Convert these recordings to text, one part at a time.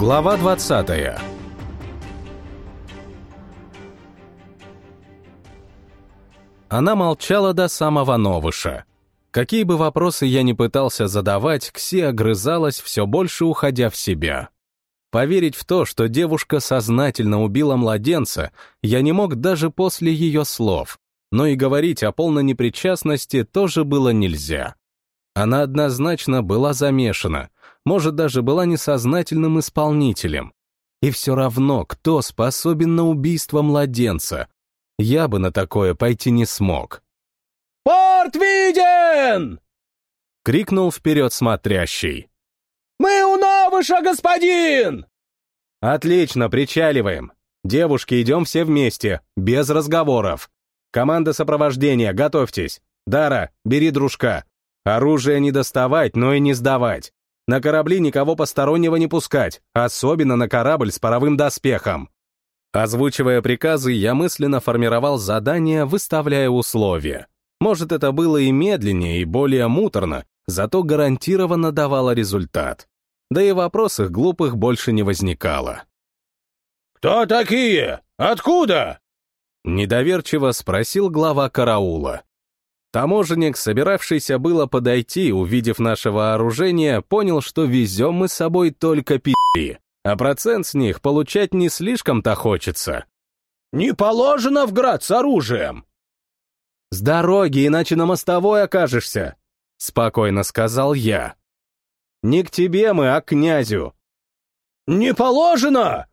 Глава 20 Она молчала до самого новыша. Какие бы вопросы я ни пытался задавать, Кси огрызалась, все больше уходя в себя. Поверить в то, что девушка сознательно убила младенца, я не мог даже после ее слов, но и говорить о полной непричастности тоже было нельзя. Она однозначно была замешана, может, даже была несознательным исполнителем. И все равно, кто способен на убийство младенца? Я бы на такое пойти не смог. «Порт виден!» — крикнул вперед смотрящий. «Мы у Новыша, господин!» «Отлично, причаливаем. Девушки, идем все вместе, без разговоров. Команда сопровождения, готовьтесь. Дара, бери дружка. Оружие не доставать, но и не сдавать. На корабли никого постороннего не пускать, особенно на корабль с паровым доспехом. Озвучивая приказы, я мысленно формировал задание, выставляя условия. Может, это было и медленнее, и более муторно, зато гарантированно давало результат. Да и вопросов глупых больше не возникало. «Кто такие? Откуда?» Недоверчиво спросил глава караула. Таможенник, собиравшийся было подойти, увидев наше вооружение, понял, что везем мы с собой только пи***и, а процент с них получать не слишком-то хочется. «Не положено в град с оружием!» «С дороги, иначе на мостовой окажешься», — спокойно сказал я. «Не к тебе мы, а к князю». «Не положено!»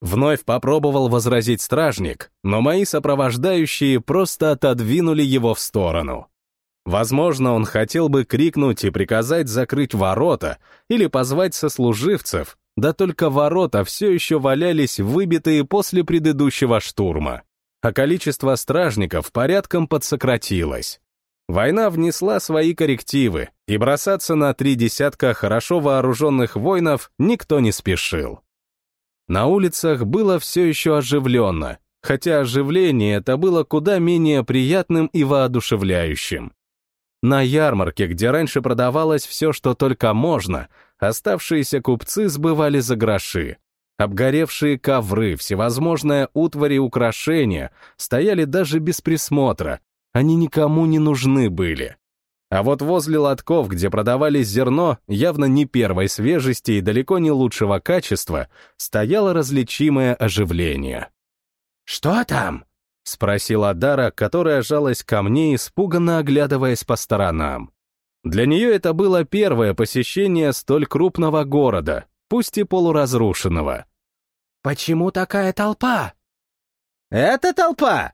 Вновь попробовал возразить стражник, но мои сопровождающие просто отодвинули его в сторону. Возможно, он хотел бы крикнуть и приказать закрыть ворота или позвать сослуживцев, да только ворота все еще валялись выбитые после предыдущего штурма, а количество стражников порядком подсократилось. Война внесла свои коррективы, и бросаться на три десятка хорошо вооруженных воинов никто не спешил. На улицах было все еще оживленно, хотя оживление это было куда менее приятным и воодушевляющим. На ярмарке, где раньше продавалось все, что только можно, оставшиеся купцы сбывали за гроши. Обгоревшие ковры, всевозможная утварь и украшения стояли даже без присмотра, они никому не нужны были. А вот возле лотков, где продавались зерно, явно не первой свежести и далеко не лучшего качества, стояло различимое оживление. «Что там?» — спросила Дара, которая жалась ко мне, испуганно оглядываясь по сторонам. Для нее это было первое посещение столь крупного города, пусть и полуразрушенного. «Почему такая толпа?» «Это толпа!»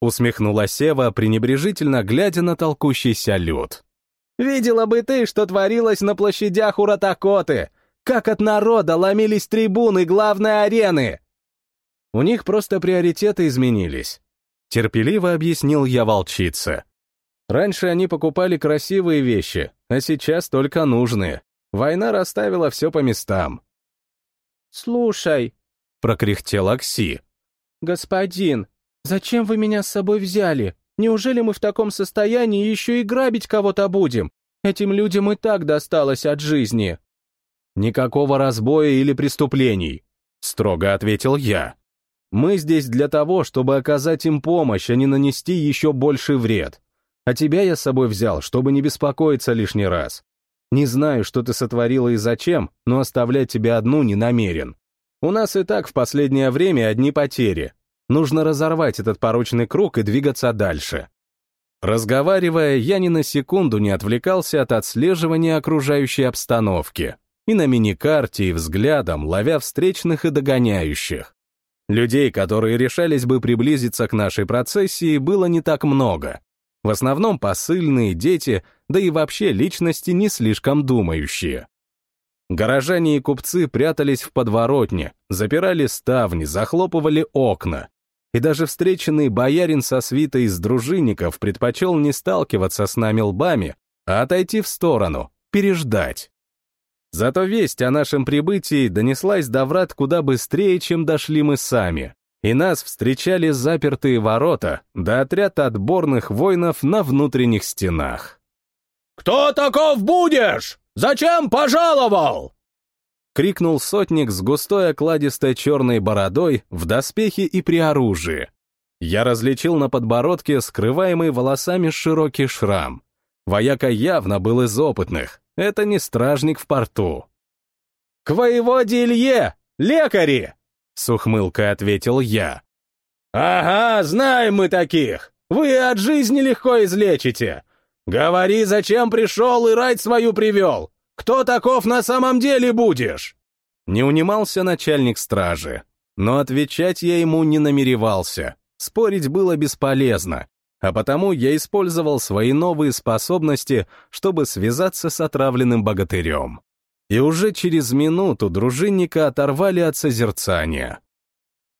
Усмехнулась Ева, пренебрежительно глядя на толкущийся лед. «Видела бы ты, что творилось на площадях у Ратакоты! Как от народа ломились трибуны главной арены!» «У них просто приоритеты изменились», — терпеливо объяснил я волчице. «Раньше они покупали красивые вещи, а сейчас только нужные. Война расставила все по местам». «Слушай», — прокряхтел Акси. «Господин, «Зачем вы меня с собой взяли? Неужели мы в таком состоянии еще и грабить кого-то будем? Этим людям и так досталось от жизни». «Никакого разбоя или преступлений», — строго ответил я. «Мы здесь для того, чтобы оказать им помощь, а не нанести еще больший вред. А тебя я с собой взял, чтобы не беспокоиться лишний раз. Не знаю, что ты сотворила и зачем, но оставлять тебя одну не намерен. У нас и так в последнее время одни потери, Нужно разорвать этот порочный круг и двигаться дальше. Разговаривая, я ни на секунду не отвлекался от отслеживания окружающей обстановки и на миникарте, и взглядом, ловя встречных и догоняющих. Людей, которые решались бы приблизиться к нашей процессии, было не так много. В основном посыльные, дети, да и вообще личности не слишком думающие. Горожане и купцы прятались в подворотне, запирали ставни, захлопывали окна, и даже встреченный боярин со свитой из дружинников предпочел не сталкиваться с нами лбами, а отойти в сторону, переждать. Зато весть о нашем прибытии донеслась до врат куда быстрее, чем дошли мы сами, и нас встречали запертые ворота да отряд отборных воинов на внутренних стенах. «Кто таков будешь? Зачем пожаловал?» Крикнул сотник с густой окладистой черной бородой в доспехе и при оружии. Я различил на подбородке скрываемый волосами широкий шрам. Вояка явно был из опытных, это не стражник в порту. «К воеводе Илье! Лекари!» — с ухмылкой ответил я. «Ага, знаем мы таких! Вы от жизни легко излечите! Говори, зачем пришел и рать свою привел! Кто таков на самом деле будешь?» Не унимался начальник стражи, но отвечать я ему не намеревался. Спорить было бесполезно, а потому я использовал свои новые способности, чтобы связаться с отравленным богатырем. И уже через минуту дружинника оторвали от созерцания.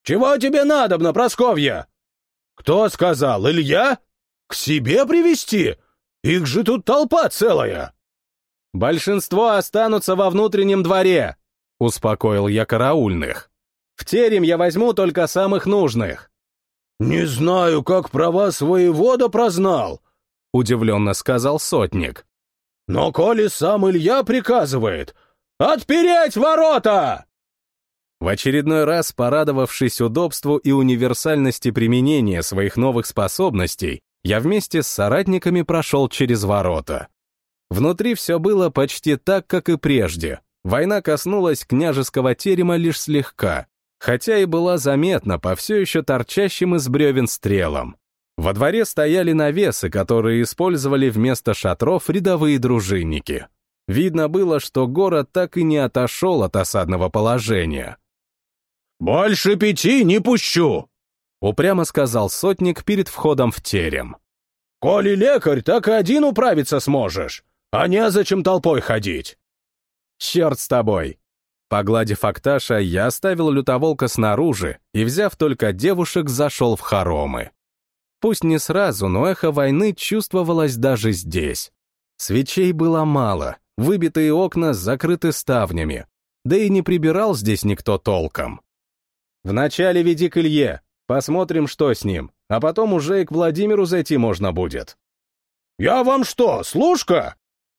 «Чего тебе надобно, Просковья?» «Кто сказал, Илья? К себе привести? Их же тут толпа целая!» «Большинство останутся во внутреннем дворе», — успокоил я караульных. «В терем я возьму только самых нужных». «Не знаю, как про вас воевода прознал», — удивленно сказал сотник. «Но коли сам Илья приказывает, отпереть ворота!» В очередной раз, порадовавшись удобству и универсальности применения своих новых способностей, я вместе с соратниками прошел через ворота. Внутри все было почти так, как и прежде. Война коснулась княжеского терема лишь слегка, хотя и была заметна по все еще торчащим из бревен стрелам. Во дворе стояли навесы, которые использовали вместо шатров рядовые дружинники. Видно было, что город так и не отошел от осадного положения. «Больше пяти не пущу!» — упрямо сказал сотник перед входом в терем. «Коли лекарь, так и один управиться сможешь, а незачем толпой ходить». «Черт с тобой!» Погладив Акташа, я оставил лютоволка снаружи и, взяв только девушек, зашел в хоромы. Пусть не сразу, но эхо войны чувствовалось даже здесь. Свечей было мало, выбитые окна закрыты ставнями, да и не прибирал здесь никто толком. Вначале веди к Илье, посмотрим, что с ним, а потом уже и к Владимиру зайти можно будет. «Я вам что, служка?»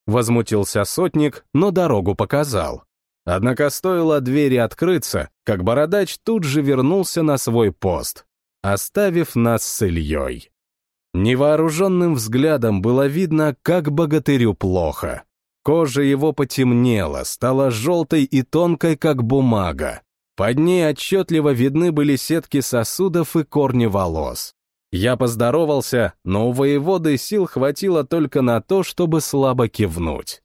Возмутился сотник, но дорогу показал. Однако стоило двери открыться, как бородач тут же вернулся на свой пост, оставив нас с Ильей. Невооруженным взглядом было видно, как богатырю плохо. Кожа его потемнела, стала желтой и тонкой, как бумага. Под ней отчетливо видны были сетки сосудов и корни волос. Я поздоровался, но у воеводы сил хватило только на то, чтобы слабо кивнуть.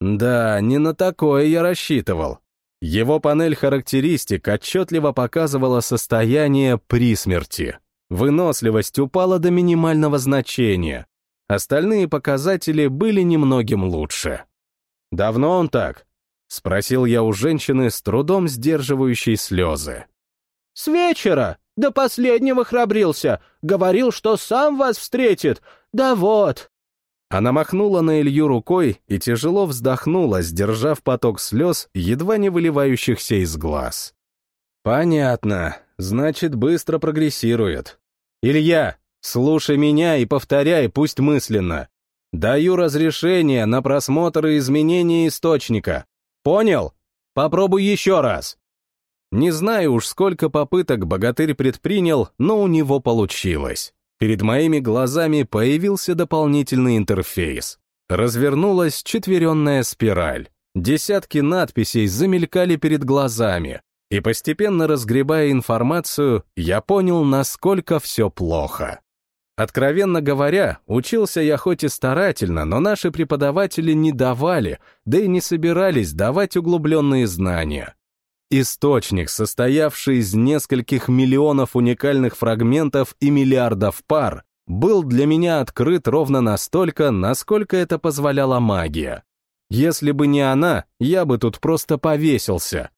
Да, не на такое я рассчитывал. Его панель характеристик отчетливо показывала состояние при смерти. Выносливость упала до минимального значения. Остальные показатели были немногим лучше. «Давно он так?» — спросил я у женщины, с трудом сдерживающей слезы. «С вечера! До последнего храбрился! Говорил, что сам вас встретит! Да вот!» Она махнула на Илью рукой и тяжело вздохнула, сдержав поток слез, едва не выливающихся из глаз. «Понятно. Значит, быстро прогрессирует. Илья, слушай меня и повторяй, пусть мысленно. Даю разрешение на просмотр и изменение источника. Понял? Попробуй еще раз». Не знаю уж, сколько попыток богатырь предпринял, но у него получилось. Перед моими глазами появился дополнительный интерфейс. Развернулась четверенная спираль. Десятки надписей замелькали перед глазами, и постепенно разгребая информацию, я понял, насколько все плохо. Откровенно говоря, учился я хоть и старательно, но наши преподаватели не давали, да и не собирались давать углубленные знания. Источник, состоявший из нескольких миллионов уникальных фрагментов и миллиардов пар, был для меня открыт ровно настолько, насколько это позволяла магия. Если бы не она, я бы тут просто повесился.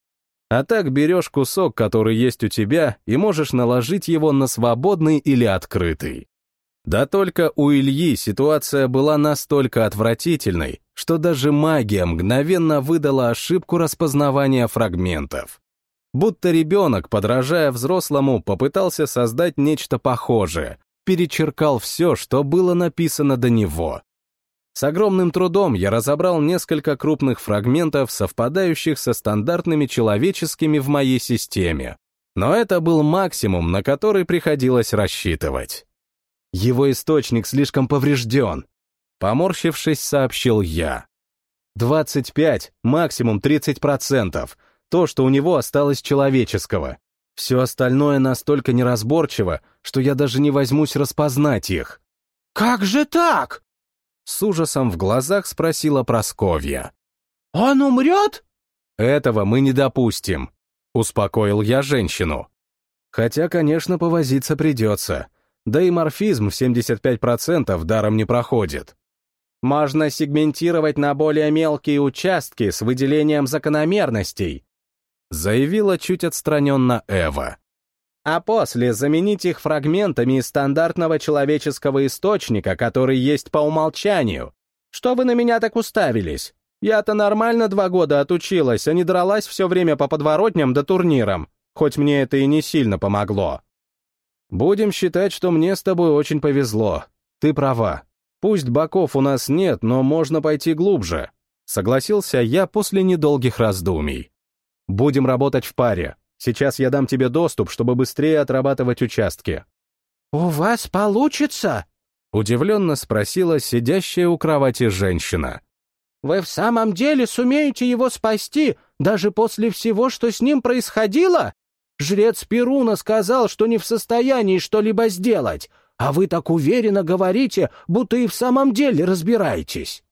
А так берешь кусок, который есть у тебя, и можешь наложить его на свободный или открытый. Да только у Ильи ситуация была настолько отвратительной, что даже магия мгновенно выдала ошибку распознавания фрагментов. Будто ребенок, подражая взрослому, попытался создать нечто похожее, перечеркал все, что было написано до него. С огромным трудом я разобрал несколько крупных фрагментов, совпадающих со стандартными человеческими в моей системе. Но это был максимум, на который приходилось рассчитывать. Его источник слишком поврежден. Поморщившись, сообщил я. 25, максимум 30%. То, что у него осталось человеческого. Все остальное настолько неразборчиво, что я даже не возьмусь распознать их. «Как же так?» С ужасом в глазах спросила Просковья. «Он умрет?» «Этого мы не допустим», — успокоил я женщину. Хотя, конечно, повозиться придется. Да и морфизм в 75% даром не проходит. Можно сегментировать на более мелкие участки с выделением закономерностей, заявила чуть отстраненно Эва. А после заменить их фрагментами из стандартного человеческого источника, который есть по умолчанию. Что вы на меня так уставились? Я-то нормально два года отучилась, а не дралась все время по подворотням да турнирам, хоть мне это и не сильно помогло. Будем считать, что мне с тобой очень повезло. Ты права. Пусть боков у нас нет, но можно пойти глубже. Согласился я после недолгих раздумий. Будем работать в паре. Сейчас я дам тебе доступ, чтобы быстрее отрабатывать участки. «У вас получится?» — удивленно спросила сидящая у кровати женщина. «Вы в самом деле сумеете его спасти, даже после всего, что с ним происходило? Жрец Перуна сказал, что не в состоянии что-либо сделать, а вы так уверенно говорите, будто и в самом деле разбираетесь».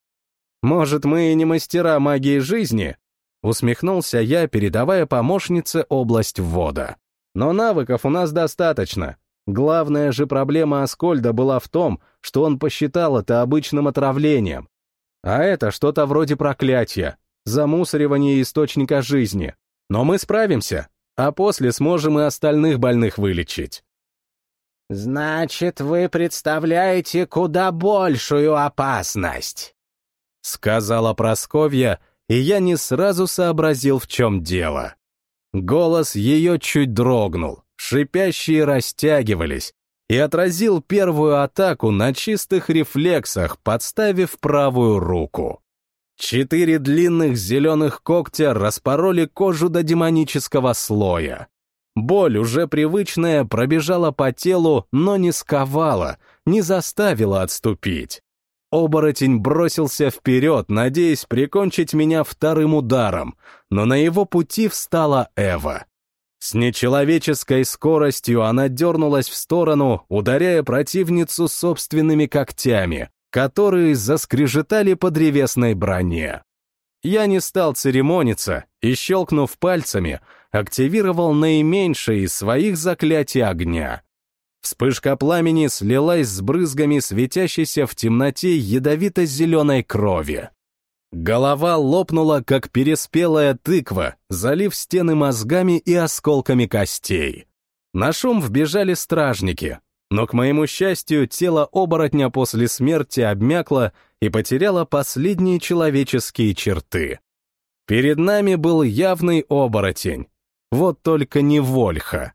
«Может, мы и не мастера магии жизни?» Усмехнулся я, передавая помощнице область ввода. «Но навыков у нас достаточно. Главная же проблема Аскольда была в том, что он посчитал это обычным отравлением. А это что-то вроде проклятия, замусоривание источника жизни. Но мы справимся, а после сможем и остальных больных вылечить. «Значит, вы представляете куда большую опасность», — сказала Просковья, и я не сразу сообразил, в чем дело. Голос ее чуть дрогнул, шипящие растягивались, и отразил первую атаку на чистых рефлексах, подставив правую руку. Четыре длинных зеленых когтя распороли кожу до демонического слоя. Боль, уже привычная, пробежала по телу, но не сковала, не заставила отступить. Оборотень бросился вперед, надеясь прикончить меня вторым ударом, но на его пути встала Эва. С нечеловеческой скоростью она дернулась в сторону, ударяя противницу собственными когтями, которые заскрежетали по древесной броне. Я не стал церемониться и, щелкнув пальцами, активировал наименьшее из своих заклятий огня. Вспышка пламени слилась с брызгами светящейся в темноте ядовито-зеленой крови. Голова лопнула, как переспелая тыква, залив стены мозгами и осколками костей. На шум вбежали стражники, но, к моему счастью, тело оборотня после смерти обмякло и потеряло последние человеческие черты. Перед нами был явный оборотень, вот только не Вольха.